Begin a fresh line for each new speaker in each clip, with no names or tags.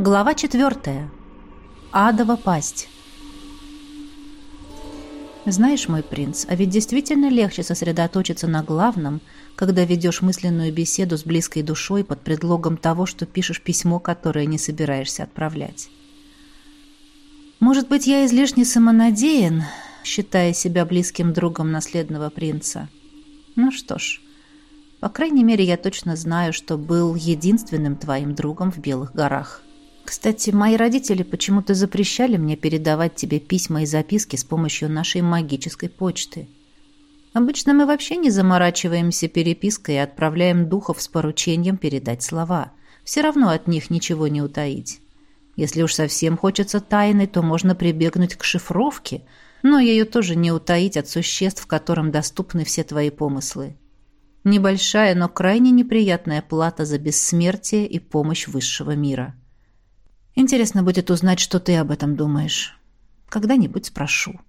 Глава четвертая. Адова пасть. Знаешь, мой принц, а ведь действительно легче сосредоточиться на главном, когда ведешь мысленную беседу с близкой душой под предлогом того, что пишешь письмо, которое не собираешься отправлять. Может быть, я излишне самонадеян, считая себя близким другом наследного принца. Ну что ж, по крайней мере, я точно знаю, что был единственным твоим другом в Белых горах. Кстати, мои родители почему-то запрещали мне передавать тебе письма и записки с помощью нашей магической почты. Обычно мы вообще не заморачиваемся перепиской и отправляем духов с поручением передать слова. Все равно от них ничего не утаить. Если уж совсем хочется тайны, то можно прибегнуть к шифровке, но ее тоже не утаить от существ, которым доступны все твои помыслы. Небольшая, но крайне неприятная плата за бессмертие и помощь высшего мира. Интересно будет узнать, что ты об этом думаешь. Когда-нибудь спрошу.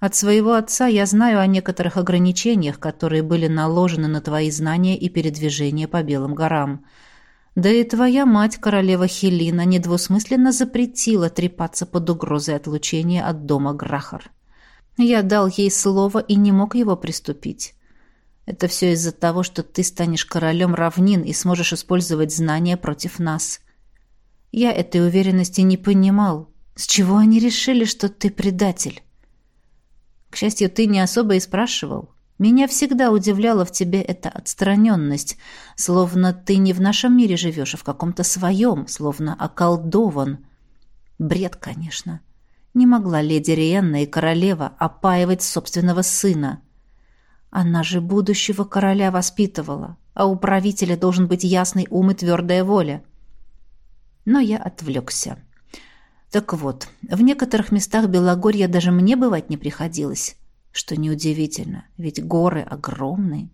От своего отца я знаю о некоторых ограничениях, которые были наложены на твои знания и передвижение по Белым горам. Да и твоя мать, королева Хелина, недвусмысленно запретила трепаться под угрозой отлучения от дома Грахар. Я дал ей слово и не мог его приступить. Это все из-за того, что ты станешь королем равнин и сможешь использовать знания против нас. Я этой уверенности не понимал. С чего они решили, что ты предатель? К счастью, ты не особо и спрашивал. Меня всегда удивляла в тебе эта отстраненность, словно ты не в нашем мире живешь, а в каком-то своем, словно околдован. Бред, конечно. Не могла леди Риенна и королева опаивать собственного сына. Она же будущего короля воспитывала, а у правителя должен быть ясный ум и твердая воля но я отвлекся. Так вот, в некоторых местах Белогорья даже мне бывать не приходилось, что неудивительно, ведь горы огромные.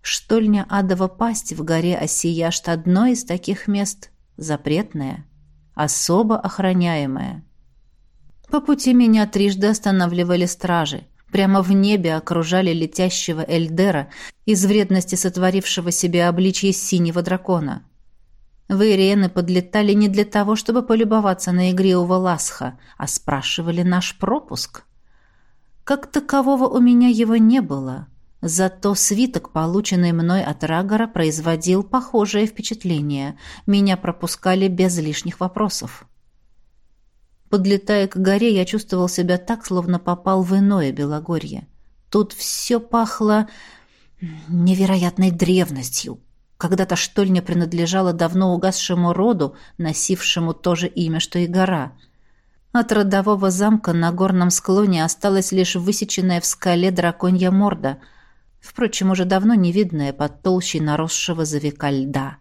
Штольня Адова пасть в горе Осияшт одно из таких мест, запретное, особо охраняемое. По пути меня трижды останавливали стражи, прямо в небе окружали летящего Эльдера из вредности сотворившего себе обличье синего дракона — вы, Ирены, подлетали не для того, чтобы полюбоваться на игривого ласха, а спрашивали наш пропуск. Как такового у меня его не было. Зато свиток, полученный мной от Рагора, производил похожее впечатление. Меня пропускали без лишних вопросов. Подлетая к горе, я чувствовал себя так, словно попал в иное Белогорье. Тут все пахло невероятной древностью, когда-то штольня принадлежала давно угасшему роду, носившему то же имя, что и гора. От родового замка на горном склоне осталась лишь высеченная в скале драконья морда, впрочем, уже давно не видная под толщей наросшего за века льда.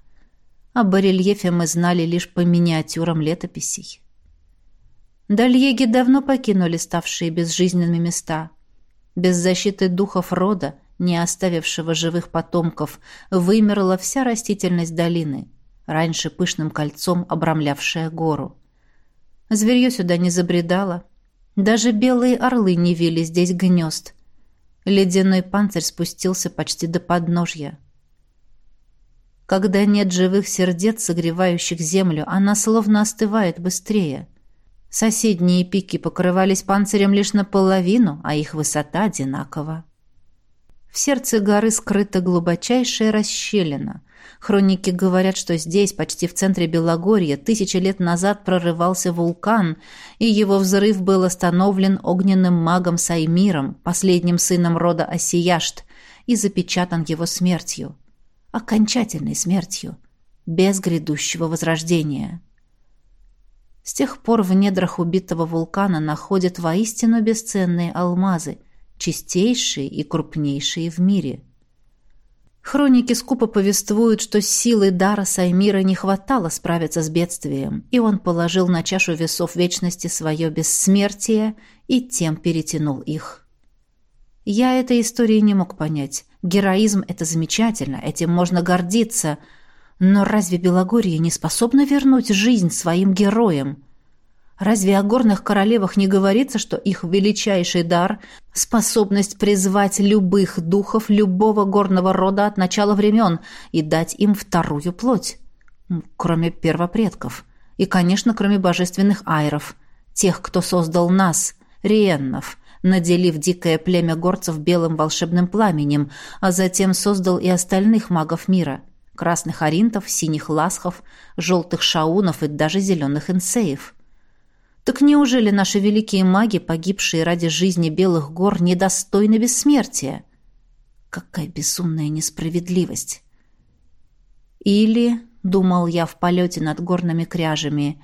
О барельефе мы знали лишь по миниатюрам летописей. Дальеги давно покинули ставшие безжизненными места. Без защиты духов рода не оставившего живых потомков, вымерла вся растительность долины, раньше пышным кольцом обрамлявшая гору. Зверье сюда не забредало. Даже белые орлы не вили здесь гнезд. Ледяной панцирь спустился почти до подножья. Когда нет живых сердец, согревающих землю, она словно остывает быстрее. Соседние пики покрывались панцирем лишь наполовину, а их высота одинакова. В сердце горы скрыта глубочайшая расщелина. Хроники говорят, что здесь, почти в центре Белогорья, тысячи лет назад прорывался вулкан, и его взрыв был остановлен огненным магом Саймиром, последним сыном рода Осияшт, и запечатан его смертью. Окончательной смертью, без грядущего возрождения. С тех пор в недрах убитого вулкана находят воистину бесценные алмазы – чистейшие и крупнейшие в мире. Хроники скупо повествуют, что силы дара Саймира не хватало справиться с бедствием, и он положил на чашу весов вечности свое бессмертие и тем перетянул их. Я этой истории не мог понять. Героизм — это замечательно, этим можно гордиться. Но разве Белогорье не способно вернуть жизнь своим героям? Разве о горных королевах не говорится, что их величайший дар — способность призвать любых духов любого горного рода от начала времен и дать им вторую плоть? Кроме первопредков. И, конечно, кроме божественных айров. Тех, кто создал нас, риеннов, наделив дикое племя горцев белым волшебным пламенем, а затем создал и остальных магов мира. Красных аринтов, синих ласхов, желтых шаунов и даже зеленых инсеев. Так неужели наши великие маги, погибшие ради жизни белых гор, недостойны бессмертия? Какая безумная несправедливость! Или, думал я в полете над горными кряжами,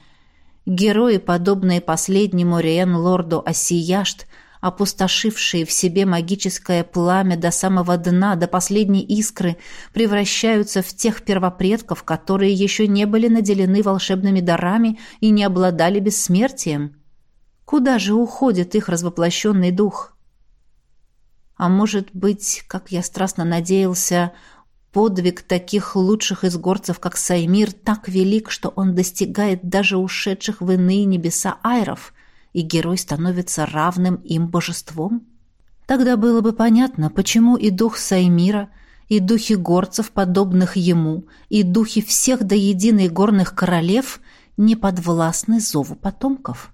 герои, подобные последнему Риен-лорду Осияшт, опустошившие в себе магическое пламя до самого дна, до последней искры, превращаются в тех первопредков, которые еще не были наделены волшебными дарами и не обладали бессмертием. Куда же уходит их развоплощенный дух? А может быть, как я страстно надеялся, Подвиг таких лучших из горцев, как Саймир, так велик, что он достигает даже ушедших в иные небеса айров, и герой становится равным им божеством? Тогда было бы понятно, почему и дух Саймира, и духи горцев, подобных ему, и духи всех до единой горных королев не подвластны зову потомков.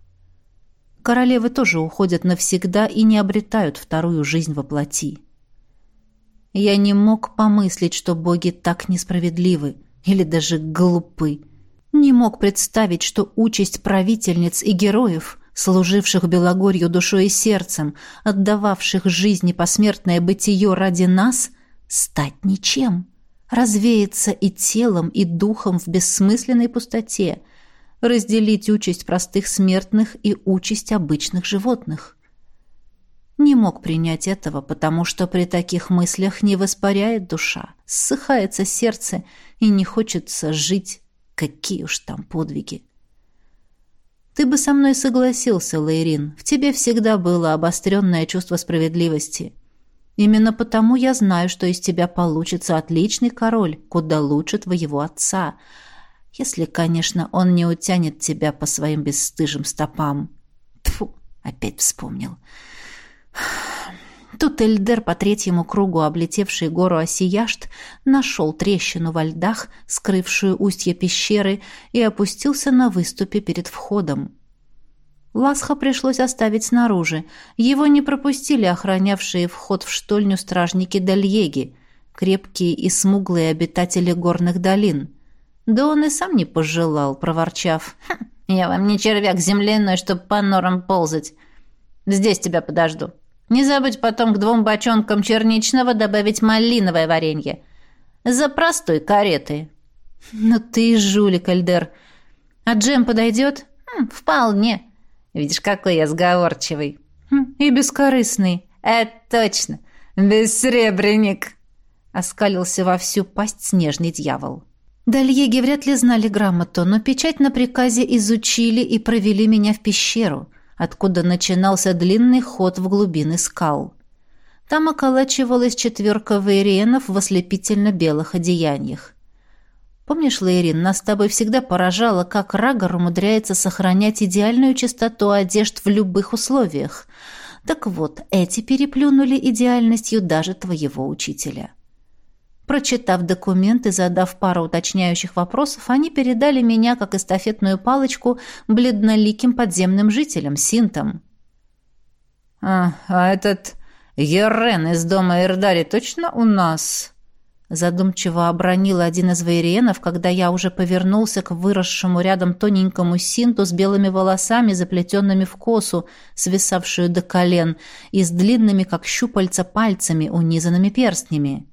Королевы тоже уходят навсегда и не обретают вторую жизнь во плоти. Я не мог помыслить, что боги так несправедливы или даже глупы. Не мог представить, что участь правительниц и героев, служивших Белогорью душой и сердцем, отдававших жизни посмертное бытие ради нас, стать ничем, развеяться и телом, и духом в бессмысленной пустоте, разделить участь простых смертных и участь обычных животных. Не мог принять этого, потому что при таких мыслях не воспаряет душа, ссыхается сердце и не хочется жить. Какие уж там подвиги. Ты бы со мной согласился, Лейрин. В тебе всегда было обостренное чувство справедливости. Именно потому я знаю, что из тебя получится отличный король, куда лучше твоего отца. Если, конечно, он не утянет тебя по своим бесстыжим стопам. Тфу, опять вспомнил. Тут Эльдер по третьему кругу, облетевший гору Осияшт, нашел трещину во льдах, скрывшую устье пещеры, и опустился на выступе перед входом. Ласха пришлось оставить снаружи. Его не пропустили охранявшие вход в штольню стражники Дальеги, крепкие и смуглые обитатели горных долин. Да он и сам не пожелал, проворчав. «Хм, «Я вам не червяк земляной, чтоб по норам ползать. Здесь тебя подожду». Не забудь потом к двум бочонкам черничного добавить малиновое варенье. За простой кареты. Ну ты жулик, Эльдер. А джем подойдет? Хм, вполне. Видишь, какой я сговорчивый. Хм, и бескорыстный. Это точно. Бессребренник. Оскалился во всю пасть снежный дьявол. Дальеги вряд ли знали грамоту, но печать на приказе изучили и провели меня в пещеру откуда начинался длинный ход в глубины скал. Там околачивалась четверка вейриенов в ослепительно-белых одеяниях. Помнишь, Лейрин, нас с тобой всегда поражало, как Рагор умудряется сохранять идеальную чистоту одежд в любых условиях. Так вот, эти переплюнули идеальностью даже твоего учителя. Прочитав документ и задав пару уточняющих вопросов, они передали меня как эстафетную палочку бледноликим подземным жителям, синтам. «А, а этот Ерен из дома Эрдари точно у нас?» Задумчиво обронил один из вейриенов, когда я уже повернулся к выросшему рядом тоненькому синту с белыми волосами, заплетенными в косу, свисавшую до колен, и с длинными, как щупальца, пальцами, унизанными перстнями.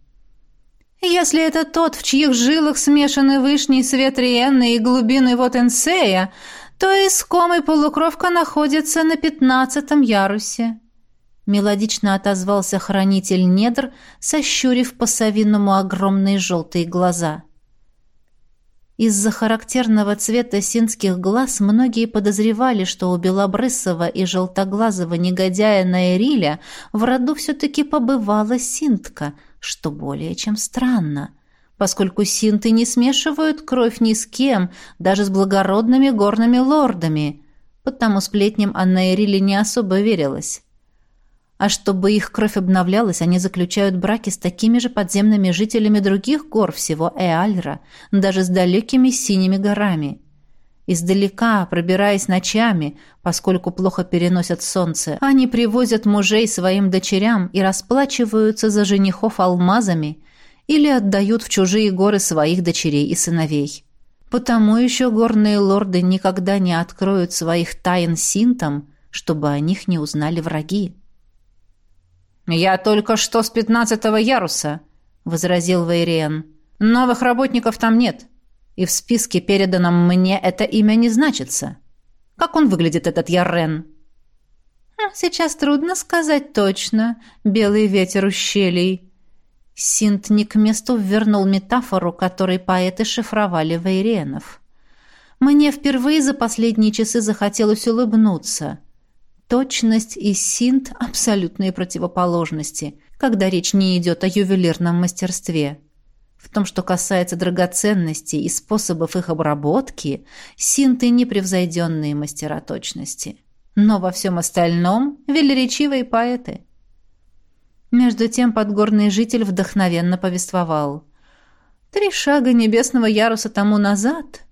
Если это тот, в чьих жилах смешаны вышний свет Риенны и глубины Вотенсея, то искомый полукровка находится на пятнадцатом ярусе. Мелодично отозвался хранитель недр, сощурив по-совиному огромные желтые глаза. Из-за характерного цвета синских глаз многие подозревали, что у белобрысого и желтоглазого негодяя Наэриля в роду все-таки побывала синтка — что более чем странно, поскольку синты не смешивают кровь ни с кем, даже с благородными горными лордами, потому сплетням Анна Эрили не особо верилась. А чтобы их кровь обновлялась, они заключают браки с такими же подземными жителями других гор всего Эальра, даже с далекими синими горами. Издалека, пробираясь ночами, поскольку плохо переносят солнце, они привозят мужей своим дочерям и расплачиваются за женихов алмазами или отдают в чужие горы своих дочерей и сыновей. Потому еще горные лорды никогда не откроют своих тайн синтам, чтобы о них не узнали враги.
«Я только что с пятнадцатого яруса», — возразил Вейриен. «Новых работников там нет, и в списке, переданном мне, это имя не значится. Как он выглядит, этот Яррен?»
«Сейчас трудно сказать точно. Белый ветер ущелий». Синт не к месту вернул метафору, которой поэты шифровали Вейриенов. Мне впервые за последние часы захотелось улыбнуться — Точность и синт – абсолютные противоположности, когда речь не идет о ювелирном мастерстве. В том, что касается драгоценностей и способов их обработки, синты – непревзойденные мастера точности. Но во всем остальном – велеречивые поэты. Между тем подгорный житель вдохновенно повествовал. «Три шага небесного яруса тому назад...»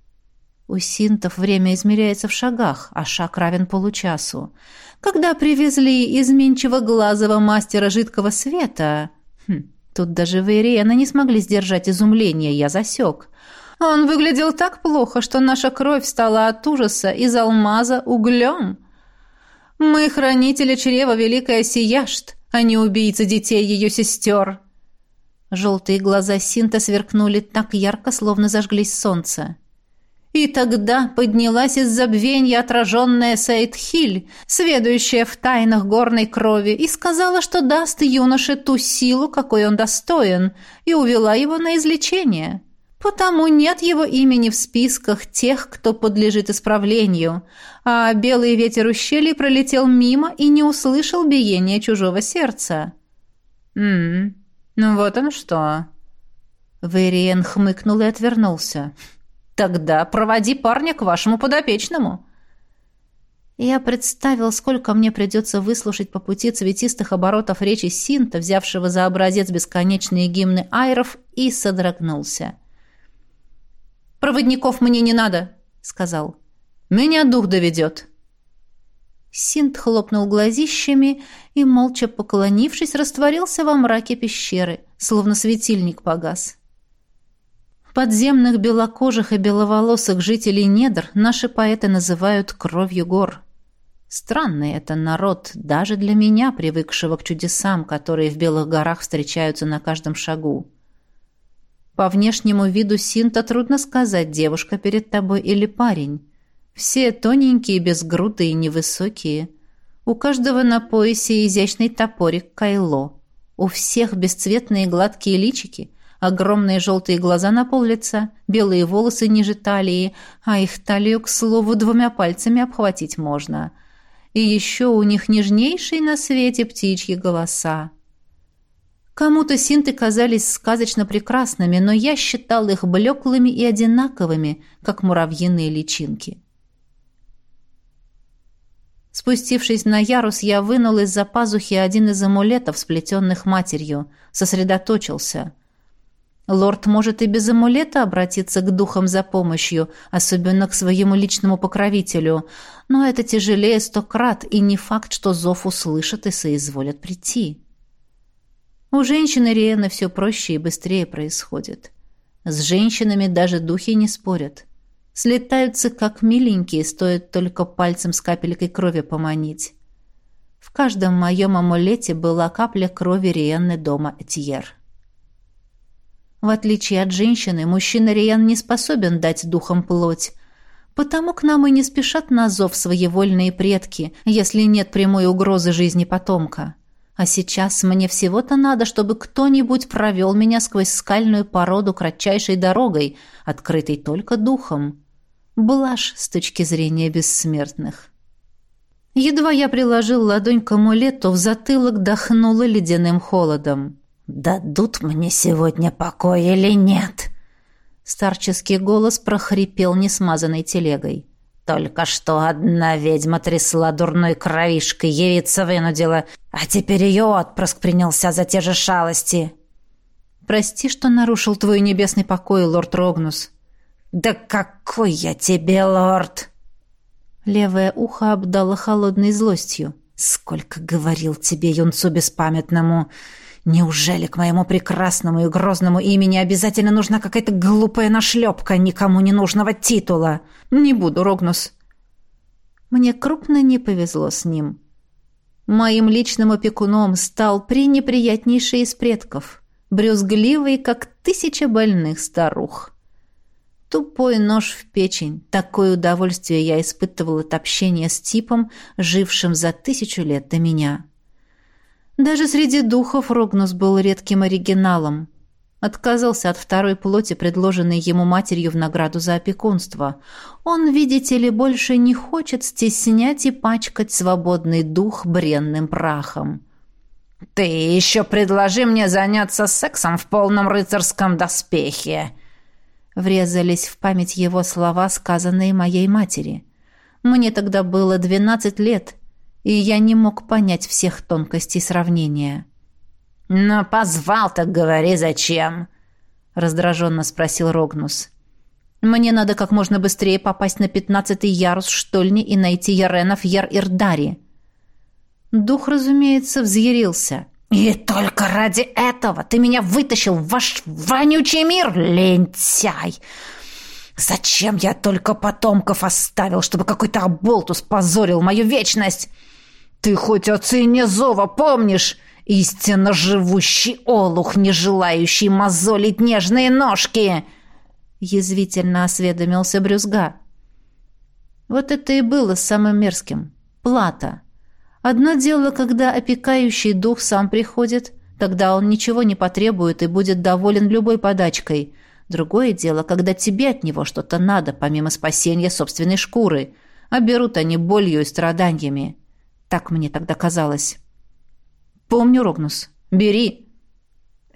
У синтов время измеряется в шагах, а шаг равен получасу когда привезли изменчиво глазого мастера жидкого света. Хм, тут даже Вейриена не смогли сдержать изумление, я засек. Он выглядел так плохо, что наша кровь стала от ужаса из алмаза углем. Мы хранители чрева Великая Сияшт, а не убийцы детей ее сестер. Желтые глаза Синта сверкнули так ярко, словно зажглись солнце. И тогда поднялась из забвения отраженная Сейд-Хиль, сведущая в тайнах горной крови, и сказала, что даст юноше ту силу, какой он достоин, и увела его на излечение. Потому нет его имени в списках тех, кто подлежит исправлению, а белый ветер ущелий пролетел мимо и не услышал биения чужого сердца. «М-м, ну вот он что». Вериен хмыкнул и отвернулся. Тогда проводи парня к вашему подопечному. Я представил, сколько мне придется выслушать по пути цветистых оборотов речи Синта, взявшего за образец бесконечные гимны айров, и содрогнулся. «Проводников мне не надо», — сказал. «Меня дух доведет». Синт хлопнул глазищами и, молча поклонившись, растворился во мраке пещеры, словно светильник погас. Подземных белокожих и беловолосых жителей недр наши поэты называют кровью гор. Странный это народ, даже для меня, привыкшего к чудесам, которые в белых горах встречаются на каждом шагу. По внешнему виду Синта трудно сказать, девушка перед тобой или парень. Все тоненькие, безгрудые невысокие. У каждого на поясе изящный топорик кайло. У всех бесцветные гладкие личики – Огромные желтые глаза на пол лица, белые волосы ниже талии, а их талию, к слову, двумя пальцами обхватить можно. И еще у них нежнейшие на свете птичьи голоса. Кому-то синты казались сказочно прекрасными, но я считал их блеклыми и одинаковыми, как муравьиные личинки. Спустившись на ярус, я вынул из-за пазухи один из амулетов, сплетенных матерью, сосредоточился. Лорд может и без амулета обратиться к духам за помощью, особенно к своему личному покровителю, но это тяжелее сто крат, и не факт, что зов услышат и соизволят прийти. У женщины Риэна все проще и быстрее происходит. С женщинами даже духи не спорят. Слетаются как миленькие, стоит только пальцем с капелькой крови поманить. В каждом моем амулете была капля крови Риенны дома Этьер. В отличие от женщины, мужчина Риан не способен дать духам плоть. Потому к нам и не спешат на зов своевольные предки, если нет прямой угрозы жизни потомка. А сейчас мне всего-то надо, чтобы кто-нибудь провел меня сквозь скальную породу кратчайшей дорогой, открытой только духом. Блажь с точки зрения бессмертных. Едва я приложил ладонь к амулету, в затылок дохнуло ледяным холодом. «Дадут мне сегодня покой или нет?» Старческий голос прохрипел несмазанной телегой.
Только что одна ведьма трясла дурной кровишкой, явиться вынудила, а теперь ее отпрыск принялся за те же шалости.
Прости, что нарушил твой небесный покой, лорд Рогнус.
Да какой я тебе лорд!
Левое ухо обдало холодной злостью.
Сколько говорил тебе, юнцу беспамятному! Неужели к моему прекрасному и грозному имени обязательно нужна какая-то глупая нашлепка никому не нужного титула?
Не буду, Рогнус. Мне крупно не повезло с ним. Моим личным опекуном стал пренеприятнейший из предков, брюзгливый, как тысяча больных старух. Тупой нож в печень. Такое удовольствие я испытывала от общения с типом, жившим за тысячу лет до меня. Даже среди духов Рогнус был редким оригиналом. Отказался от второй плоти, предложенной ему матерью в награду за опекунство. Он, видите ли, больше не хочет стеснять и пачкать свободный дух бренным прахом.
«Ты еще предложи мне заняться сексом в полном рыцарском доспехе!»
Врезались в память его слова, сказанные моей матери. Мне тогда было двенадцать лет, и я не мог понять всех тонкостей сравнения.
«Но позвал, так говори, зачем?»
— раздраженно спросил Рогнус. «Мне надо как можно быстрее попасть на пятнадцатый ярус штольни и найти Яренов Яр-Ирдари». Дух, разумеется, взъярился.
«И только ради этого ты меня вытащил в ваш вонючий мир, лентяй! Зачем я только потомков оставил, чтобы какой-то оболтус позорил мою вечность? Ты хоть о цене зова помнишь? Истинно живущий олух, не желающий мозолить нежные ножки!»
Язвительно осведомился Брюзга. Вот это и было самым мерзким. Плата. Одно дело, когда опекающий дух сам приходит, тогда он ничего не потребует и будет доволен любой подачкой. Другое дело, когда тебе от него что-то надо, помимо спасения собственной шкуры, а берут они болью и страданиями. Так мне тогда казалось. Помню, Рогнус. Бери.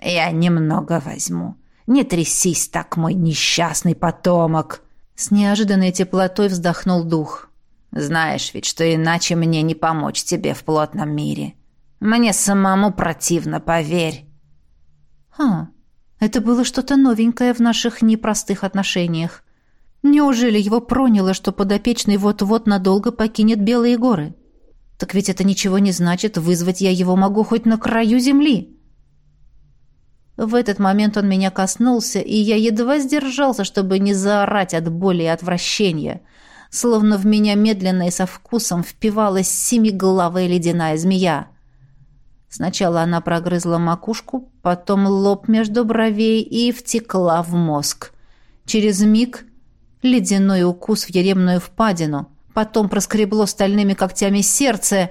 Я немного возьму. Не трясись так, мой несчастный потомок.
С неожиданной теплотой вздохнул дух.
Знаешь ведь, что иначе мне не помочь тебе в плотном мире. Мне самому противно, поверь.
Ха, это было что-то новенькое в наших непростых отношениях. Неужели его проняло, что подопечный вот-вот надолго покинет Белые горы? Так ведь это ничего не значит, вызвать я его могу хоть на краю земли. В этот момент он меня коснулся, и я едва сдержался, чтобы не заорать от боли и отвращения — словно в меня медленно и со вкусом впивалась семиглавая ледяная змея. Сначала она прогрызла макушку, потом лоб между бровей и втекла в мозг. Через миг ледяной укус в еремную впадину, потом проскребло стальными когтями сердце,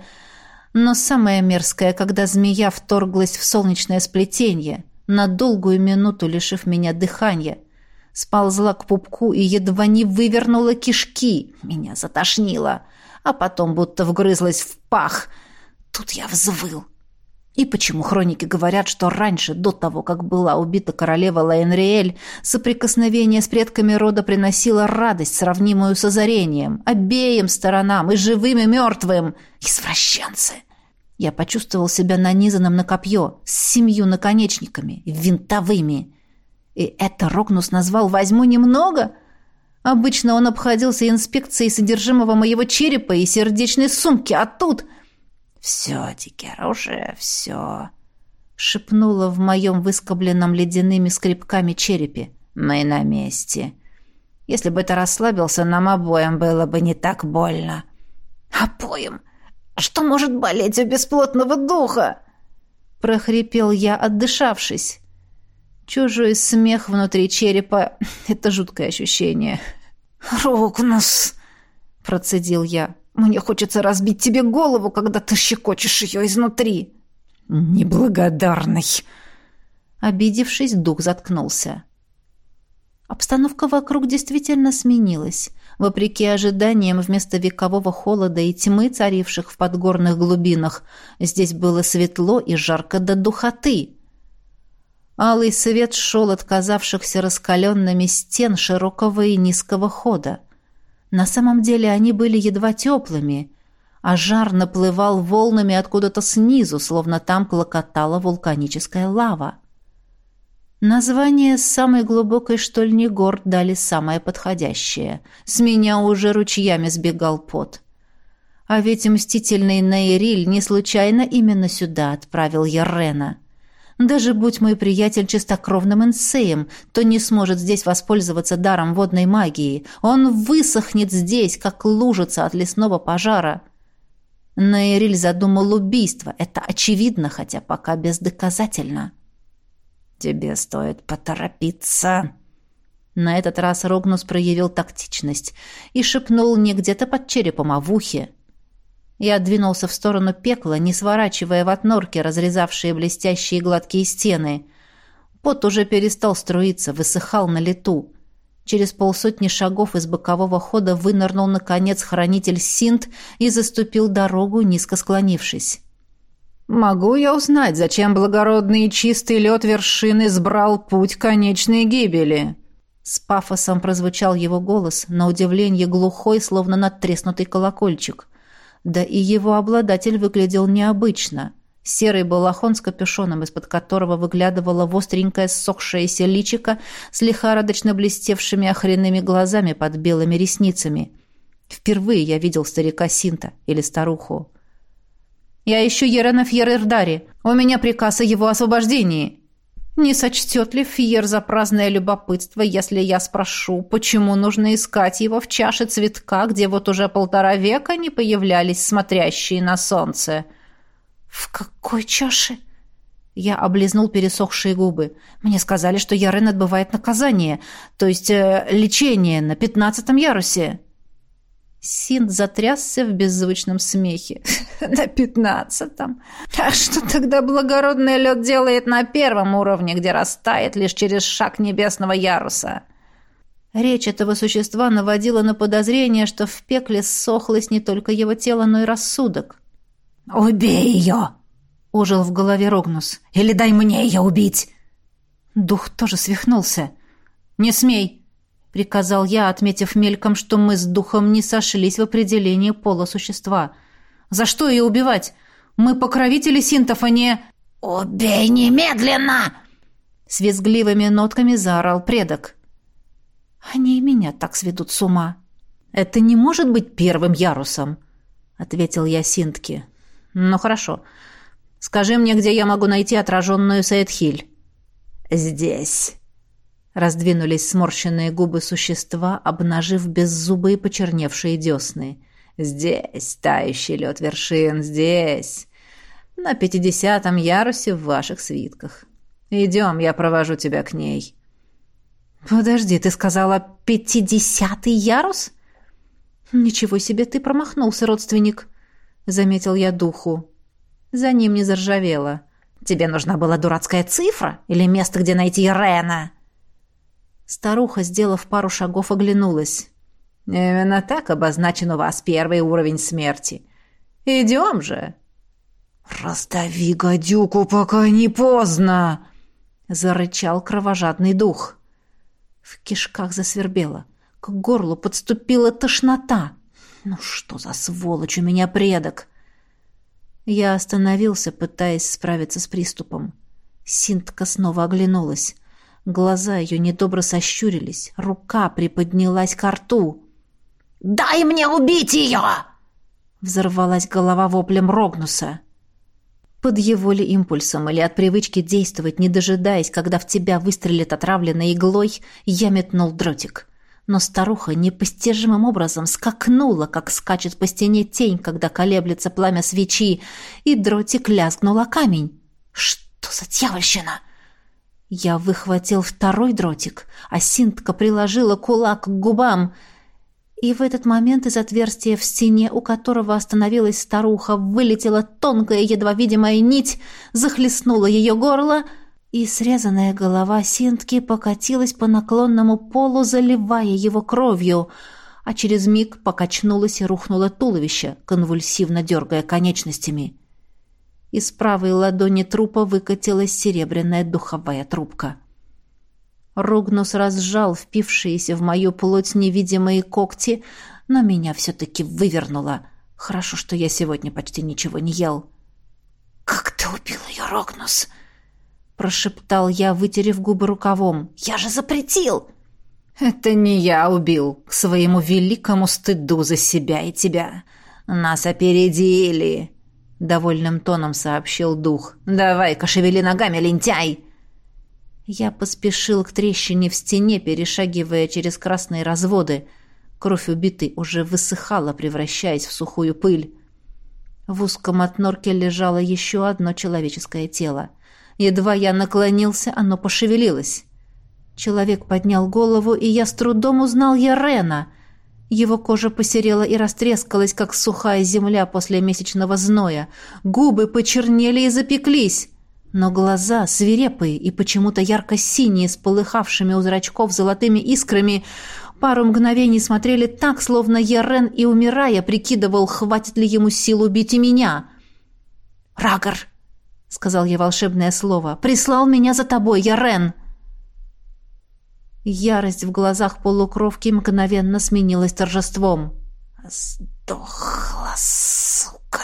но самое мерзкое, когда змея вторглась в солнечное сплетение, на долгую минуту лишив меня дыхания — Сползла к пупку и едва не вывернула кишки. Меня затошнило. А потом будто вгрызлась в пах. Тут я взвыл. И почему хроники говорят, что раньше, до того, как была убита королева Лаэнриэль, соприкосновение с предками рода приносило радость, сравнимую с озарением, обеим сторонам, и живым, и мертвым? Извращенцы! Я почувствовал себя нанизанным на копье, с семью наконечниками, винтовыми. И это Рогнус назвал «возьму немного»? Обычно он обходился инспекцией содержимого моего черепа и сердечной сумки, а тут...
«Все, Дикер, уже все», —
шепнула в моем выскобленном ледяными скребками черепе.
«Мы на месте. Если бы ты расслабился, нам обоим было бы не так больно».
«Обоим? Что может болеть у бесплотного духа?» — прохрипел я, отдышавшись. Чужой смех внутри черепа — это жуткое ощущение.
«Рогнус!»
— процедил я. «Мне хочется разбить тебе голову, когда ты щекочешь ее изнутри».
«Неблагодарный!»
Обидевшись, дух заткнулся. Обстановка вокруг действительно сменилась. Вопреки ожиданиям, вместо векового холода и тьмы, царивших в подгорных глубинах, здесь было светло и жарко до духоты. Алый свет шел от казавшихся раскаленными стен широкого и низкого хода. На самом деле они были едва теплыми, а жар наплывал волнами откуда-то снизу, словно там клокотала вулканическая лава. Название самой глубокой штольни гор дали самое подходящее. С меня уже ручьями сбегал пот. А ведь мстительный Нейриль не случайно именно сюда отправил Ярена. Даже будь мой приятель чистокровным инсеем, то не сможет здесь воспользоваться даром водной магии. Он высохнет здесь, как лужица от лесного пожара. Нейриль задумал убийство. Это очевидно, хотя пока бездоказательно. «Тебе стоит поторопиться», на этот раз Рогнус проявил тактичность и шепнул не где-то под черепом, а в ухе. Я двинулся в сторону пекла, не сворачивая в отнорки, разрезавшие блестящие гладкие стены. Пот уже перестал струиться, высыхал на лету. Через полсотни шагов из бокового хода вынырнул, наконец, хранитель Синт и заступил дорогу, низко склонившись.
«Могу я узнать, зачем благородный и чистый лед вершины сбрал путь конечной гибели?»
С пафосом прозвучал его голос, на удивление глухой, словно надтреснутый колокольчик. Да и его обладатель выглядел необычно. Серый балахон с капюшоном, из-под которого выглядывало востренькое ссохшееся личико с лихорадочно блестевшими охренными глазами под белыми ресницами. Впервые я видел старика Синта или старуху. «Я ищу Ерена Фьер-Ирдари. У меня приказ о его освобождении», не сочтет ли Фиер за праздное любопытство, если я спрошу, почему нужно искать его в чаше цветка, где вот уже полтора века не появлялись смотрящие на солнце? В какой чаше? Я облизнул пересохшие губы. Мне сказали, что Ярен отбывает наказание, то есть э, лечение на пятнадцатом ярусе. Синт затрясся в беззвучном смехе. «На пятнадцатом? А что тогда благородный лед делает на первом уровне, где растает лишь через шаг небесного яруса?» Речь этого существа наводила на подозрение, что в пекле ссохлось не только его тело, но и рассудок.
«Убей ее!» — ужил в голове Рогнус. «Или дай мне ее убить!»
Дух тоже свихнулся. «Не смей!» Приказал я, отметив мельком, что мы с духом не сошлись в определении пола существа. «За что ее убивать? Мы покровители синтов, а не...»
«Убей немедленно!»
С визгливыми нотками заорал предок. «Они и меня так сведут с ума». «Это не может быть первым ярусом», — ответил я Синтке. «Ну хорошо. Скажи мне, где я могу найти отраженную Саидхиль?»
«Здесь».
Раздвинулись сморщенные губы существа, обнажив беззубые почерневшие десны.
«Здесь, тающий лед вершин, здесь, на пятидесятом ярусе в ваших свитках. Идем, я провожу тебя к ней».
«Подожди, ты сказала пятидесятый ярус?» «Ничего себе ты промахнулся, родственник», — заметил я духу. За ним не заржавело.
«Тебе нужна была дурацкая цифра или место, где найти Рена?»
Старуха, сделав пару шагов, оглянулась.
«Именно так обозначен у вас первый уровень смерти. Идем же!»
«Раздави гадюку, пока не поздно!» — зарычал кровожадный дух. В кишках засвербело. К горлу подступила тошнота. «Ну что за сволочь у меня предок!» Я остановился, пытаясь справиться с приступом. Синтка снова оглянулась. Глаза ее недобро сощурились, рука приподнялась к рту.
«Дай мне убить ее!»
Взорвалась голова воплем Рогнуса. Под его ли импульсом или от привычки действовать, не дожидаясь, когда в тебя выстрелит отравленной иглой, я метнул дротик. Но старуха непостижимым образом скакнула, как скачет по стене тень, когда колеблется пламя свечи, и дротик лязгнула камень. «Что за дьявольщина?» Я выхватил второй дротик, а Синтка приложила кулак к губам. И в этот момент из отверстия в стене, у которого остановилась старуха, вылетела тонкая, едва видимая нить, захлестнула ее горло, и срезанная голова Синтки покатилась по наклонному полу, заливая его кровью, а через миг покачнулось и рухнуло туловище, конвульсивно дергая конечностями. Из правой ладони трупа выкатилась серебряная духовая трубка. Ругнус разжал впившиеся в мою плоть невидимые когти, но меня все-таки вывернуло. Хорошо, что я сегодня почти ничего не ел.
«Как ты убил ее, Рогнус?»
Прошептал я, вытерев губы рукавом. «Я же запретил!»
«Это не я убил, к своему великому стыду за себя и тебя. Нас опередили!» Довольным тоном сообщил дух. «Давай-ка шевели ногами, лентяй!»
Я поспешил к трещине в стене, перешагивая через красные разводы. Кровь убитой уже высыхала, превращаясь в сухую пыль. В узком отнорке лежало еще одно человеческое тело. Едва я наклонился, оно пошевелилось. Человек поднял голову, и я с трудом узнал Ярена. Его кожа посерела и растрескалась, как сухая земля после месячного зноя. Губы почернели и запеклись. Но глаза, свирепые и почему-то ярко-синие, с полыхавшими у зрачков золотыми искрами, пару мгновений смотрели так, словно Ярен и, умирая, прикидывал, хватит ли ему сил убить и меня. «Рагор!» — сказал я волшебное слово. «Прислал меня за тобой, Ярен!» Ярость в глазах полукровки мгновенно сменилась торжеством.
«Сдохла, сука!»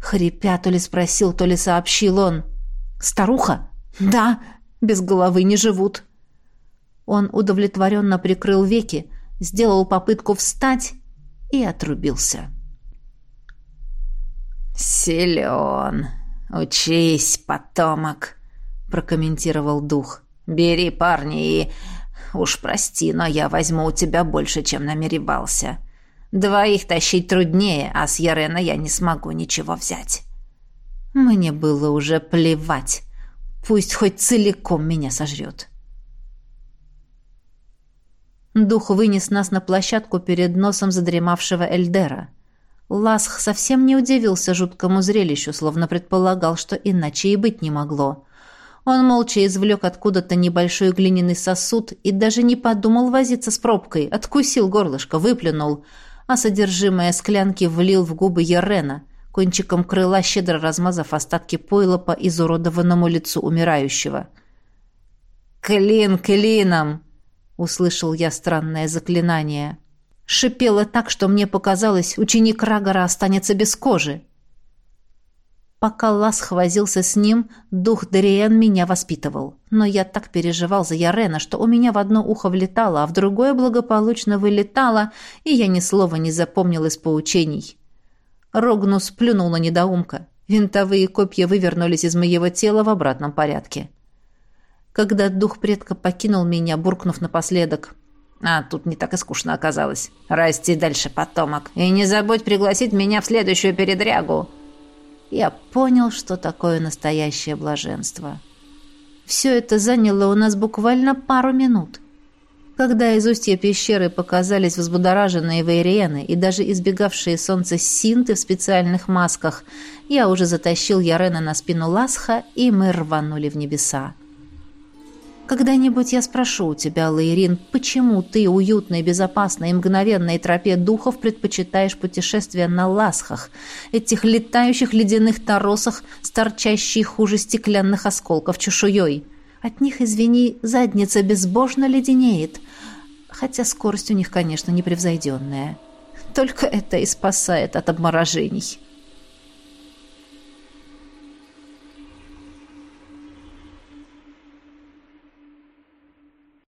Хрипя, то ли спросил, то ли сообщил он. «Старуха?» «Да, без головы не живут». Он удовлетворенно прикрыл веки, сделал попытку встать и отрубился.
«Силен. Учись, потомок», — прокомментировал дух. «Бери парни и... Уж прости, но я возьму у тебя больше, чем намеревался. Двоих тащить труднее, а с Ярена я не смогу ничего взять».
Мне было уже плевать. Пусть хоть целиком меня сожрет. Дух вынес нас на площадку перед носом задремавшего Эльдера. Ласх совсем не удивился жуткому зрелищу, словно предполагал, что иначе и быть не могло. Он молча извлек откуда-то небольшой глиняный сосуд и даже не подумал возиться с пробкой, откусил горлышко, выплюнул, а содержимое склянки влил в губы Ярена, кончиком крыла щедро размазав остатки пойла по изуродованному лицу умирающего.
«Клин клином!»
— услышал я странное заклинание. Шипело так, что мне показалось, ученик Рагора останется без кожи. Пока Ласх возился с ним, дух Дариен меня воспитывал. Но я так переживал за Ярена, что у меня в одно ухо влетало, а в другое благополучно вылетало, и я ни слова не запомнил из поучений. Рогнус плюнул на недоумка. Винтовые копья вывернулись из моего тела в обратном порядке. Когда дух предка покинул меня, буркнув напоследок. «А тут не так и скучно оказалось. Расти дальше, потомок. И не забудь пригласить меня в следующую передрягу!» Я понял, что такое настоящее блаженство. Все это заняло у нас буквально пару минут. Когда из устья пещеры показались взбудораженные вейриены и даже избегавшие солнца синты в специальных масках, я уже затащил Ярена на спину Ласха, и мы рванули в небеса. Когда-нибудь я спрошу у тебя, Лаирин, почему ты, уютной, безопасной и мгновенной тропе духов, предпочитаешь путешествия на ласхах, этих летающих ледяных торосах, с хуже стеклянных осколков чешуей? От них, извини, задница безбожно леденеет, хотя скорость у них, конечно, непревзойденная. Только это и спасает от обморожений».